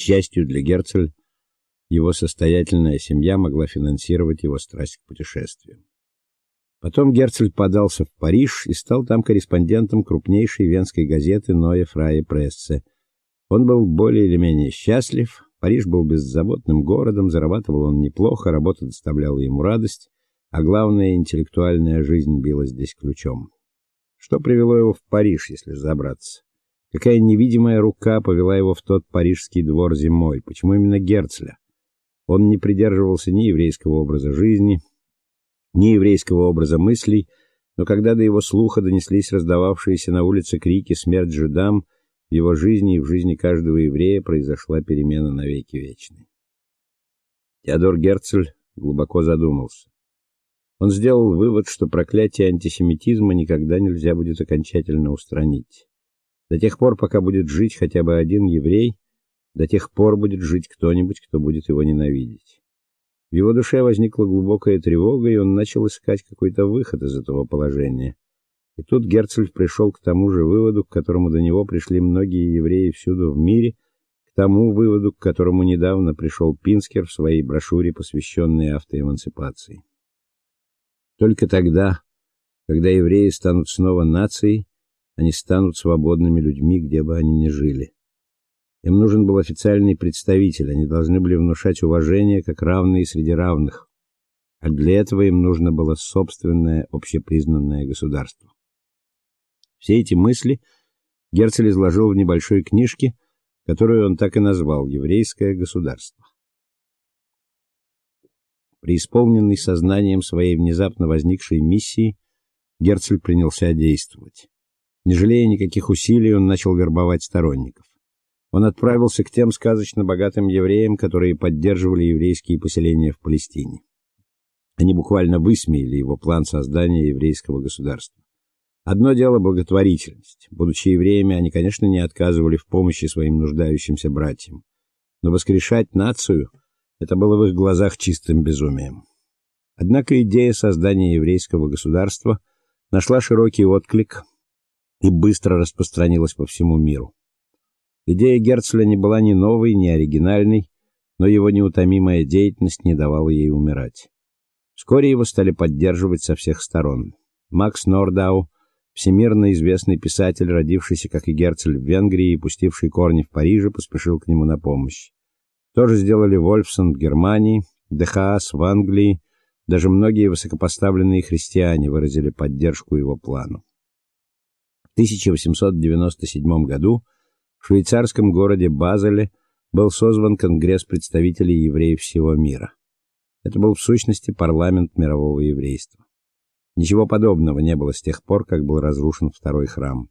счастью для Герцель, его состоятельная семья могла финансировать его страсть к путешествиям. Потом Герцель подался в Париж и стал там корреспондентом крупнейшей венской газеты Neue Freie Presse. Он был более или менее счастлив. Париж был беззаботным городом, зарабатывал он неплохо, работа доставляла ему радость, а главное интеллектуальная жизнь била здесь ключом. Что привело его в Париж, если разобраться? Какая невидимая рука повела его в тот парижский двор зимой? Почему именно Герцля? Он не придерживался ни еврейского образа жизни, ни еврейского образа мыслей, но когда до его слуха донеслись раздававшиеся на улице крики «Смерть жидам!», в его жизни и в жизни каждого еврея произошла перемена навеки вечной. Теодор Герцель глубоко задумался. Он сделал вывод, что проклятие антисемитизма никогда нельзя будет окончательно устранить. До тех пор, пока будет жить хотя бы один еврей, до тех пор будет жить кто-нибудь, кто будет его ненавидеть. В его душе возникла глубокая тревога, и он начал искать какой-то выход из этого положения. И тут Герцель пришел к тому же выводу, к которому до него пришли многие евреи всюду в мире, к тому выводу, к которому недавно пришел Пинскер в своей брошюре, посвященной автоэмансипации. Только тогда, когда евреи станут снова нацией, они станут свободными людьми, где бы они ни жили. Им нужен был официальный представитель, они должны были внушать уважение как равные среди равных. А для этого им нужно было собственное общепризнанное государство. Все эти мысли Герцель изложил в небольшой книжке, которую он так и назвал Еврейское государство. Преисполненный сознанием своей внезапно возникшей миссии, Герцель принялся действовать. Не жалея никаких усилий, он начал вербовать сторонников. Он отправился к тем сказочно богатым евреям, которые поддерживали еврейские поселения в Палестине. Они буквально высмеяли его план создания еврейского государства. Одно дело благотворительность. Будучи евреями, они, конечно, не отказывали в помощи своим нуждающимся братьям. Но воскрешать нацию это было в их глазах чистым безумием. Однако идея создания еврейского государства нашла широкий отклик и быстро распространилась по всему миру. Идея Герцля не была ни новой, ни оригинальной, но его неутомимая деятельность не давала ей умирать. Вскоре его стали поддерживать со всех сторон. Макс Нордау, всемирно известный писатель, родившийся, как и Герцль, в Венгрии и пустивший корни в Париже, поспешил к нему на помощь. То же сделали Вольфсон в Германии, Дехаас в Англии, даже многие высокопоставленные христиане выразили поддержку его плану. В 1897 году в швейцарском городе Базеле был созван Конгресс представителей евреев всего мира. Это был в сущности парламент мирового еврейства. Ничего подобного не было с тех пор, как был разрушен второй храм.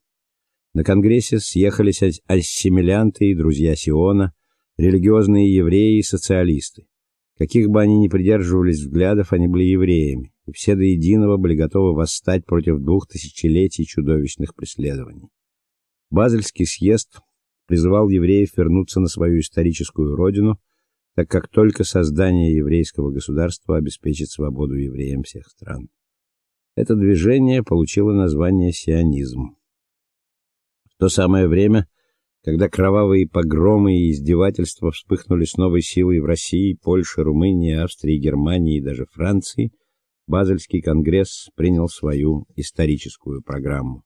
На конгрессе съехались ассимилянты и друзья Сиона, религиозные евреи и социалисты. Каких бы они ни придерживались взглядов, они были евреями, и все до единого были готовы восстать против двух тысячелетий чудовищных преследований. Базельский съезд призывал евреев вернуться на свою историческую родину, так как только создание еврейского государства обеспечит свободу евреям всех стран. Это движение получило название сионизм. В то самое время, когда кровавые погромы и издевательства вспыхнули с новой силой в России, Польше, Румынии, Австрии, Германии и даже Франции, Базельский конгресс принял свою историческую программу.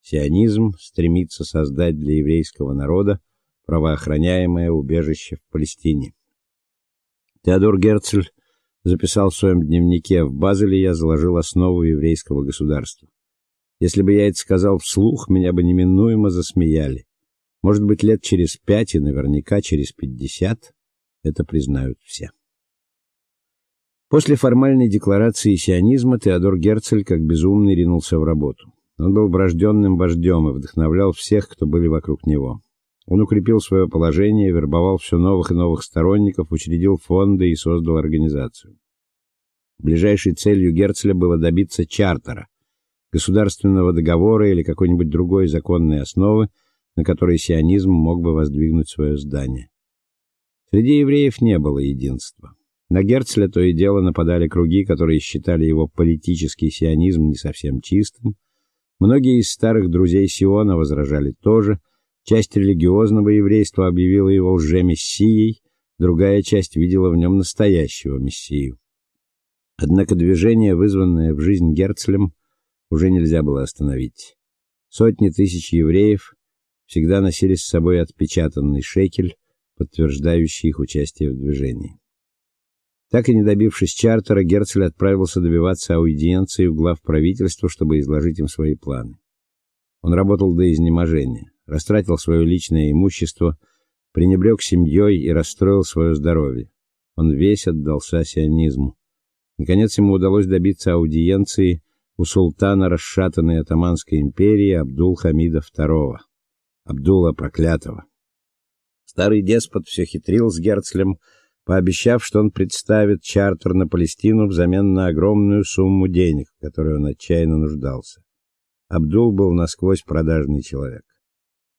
Сионизм стремится создать для еврейского народа правоохраняемое убежище в Палестине. Теодор Герцль записал в своем дневнике: "В Базеле я заложил основу еврейского государства. Если бы я это сказал вслух, меня бы неминуемо засмеяли. Может быть, лет через пять и наверняка через пятьдесят это признают все". После формальной декларации сионизма Теодор Герцль как безумный ринулся в работу. Он был врожденным вождем и вдохновлял всех, кто были вокруг него. Он укрепил свое положение, вербовал все новых и новых сторонников, учредил фонды и создал организацию. Ближайшей целью Герцля было добиться чартера, государственного договора или какой-нибудь другой законной основы, на которой сионизм мог бы воздвигнуть свое здание. Среди евреев не было единства. На Герцля то и дело нападали круги, которые считали его политический сионизм не совсем чистым, Многие из старых друзей Сиона возражали тоже, Часть религиозного еврейства объявила его лжемессией, другая часть видела в нем настоящего мессию. Однако движение, вызванное в жизнь Герцлем, уже нельзя было остановить. Сотни тысяч евреев всегда носили с собой отпечатанный шекель, подтверждающий их участие в движении. Так и не добившись чартера, Герцль отправился добиваться аудиенции у глав правительства, чтобы изложить им свои планы. Он работал до изнеможения, растратил свое личное имущество, пренебрег семьей и расстроил свое здоровье. Он весь отдался сионизму. Наконец ему удалось добиться аудиенции у султана расшатанной Отоманской империи Абдул-Хамида II, Абдула проклятого. Старый деспот все хитрил с Герцлем, пообещав, что он представит чартер на Палестину взамен на огромную сумму денег, в которой он отчаянно нуждался. Абдул был насквозь продажный человек.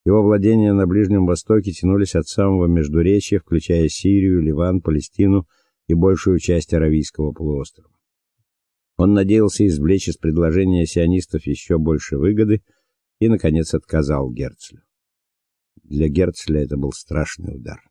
Его владения на Ближнем Востоке тянулись от самого Междуречья, включая Сирию, Ливан, Палестину и большую часть Аравийского полуострова. Он надеялся извлечь из предложения сионистов еще больше выгоды и наконец отказал Герцлю. Для Герцля это был страшный удар.